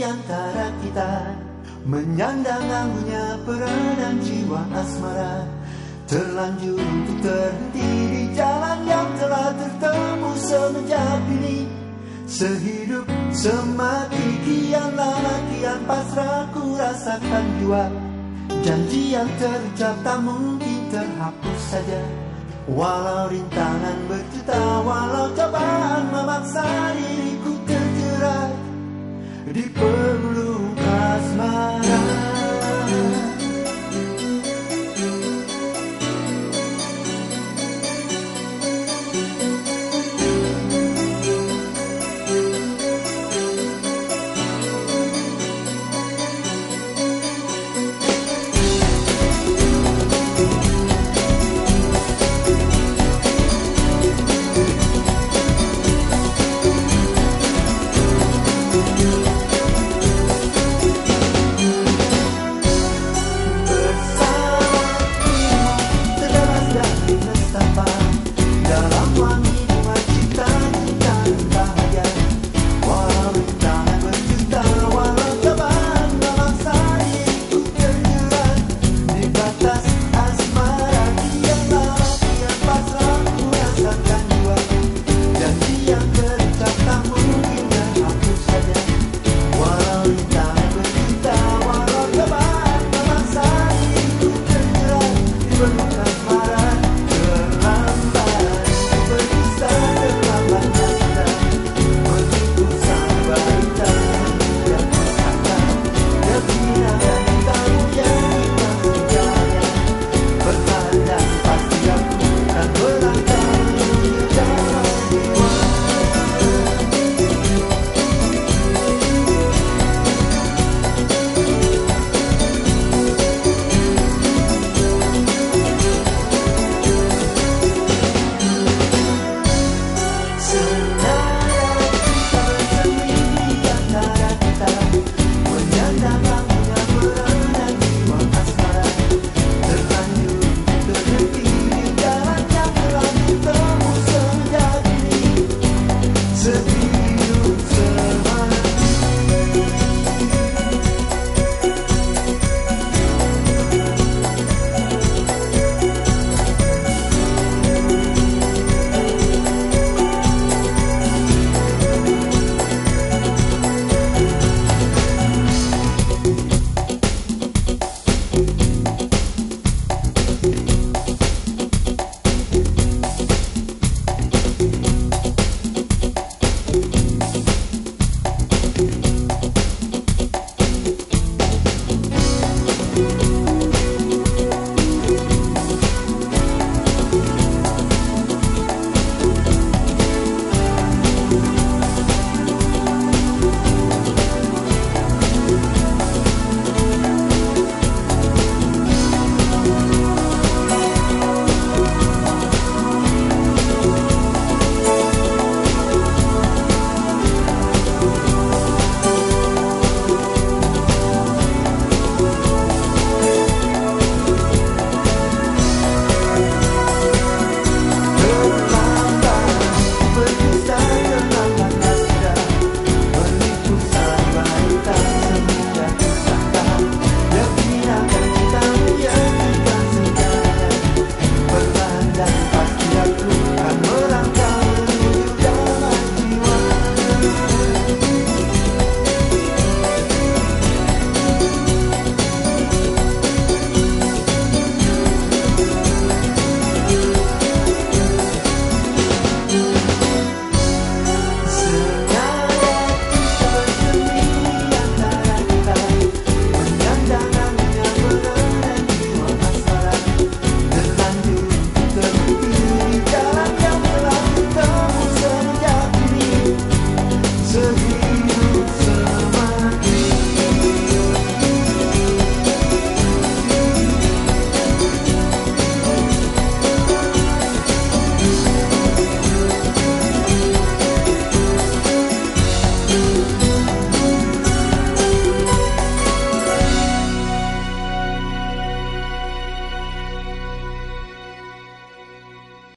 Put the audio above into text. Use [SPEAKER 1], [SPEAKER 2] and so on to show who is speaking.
[SPEAKER 1] Antara kita Menyandang anggunnya peranan jiwa asmara Terlanjur untuk terhenti di jalan yang telah tertemu semenjak ini Sehidup semati kian lama kian pasrah ku rasakan jiwa. Janji yang terucap tak mungkin terhapus saja. Walau rintangan berjuta Walau cobaan memaksa diriku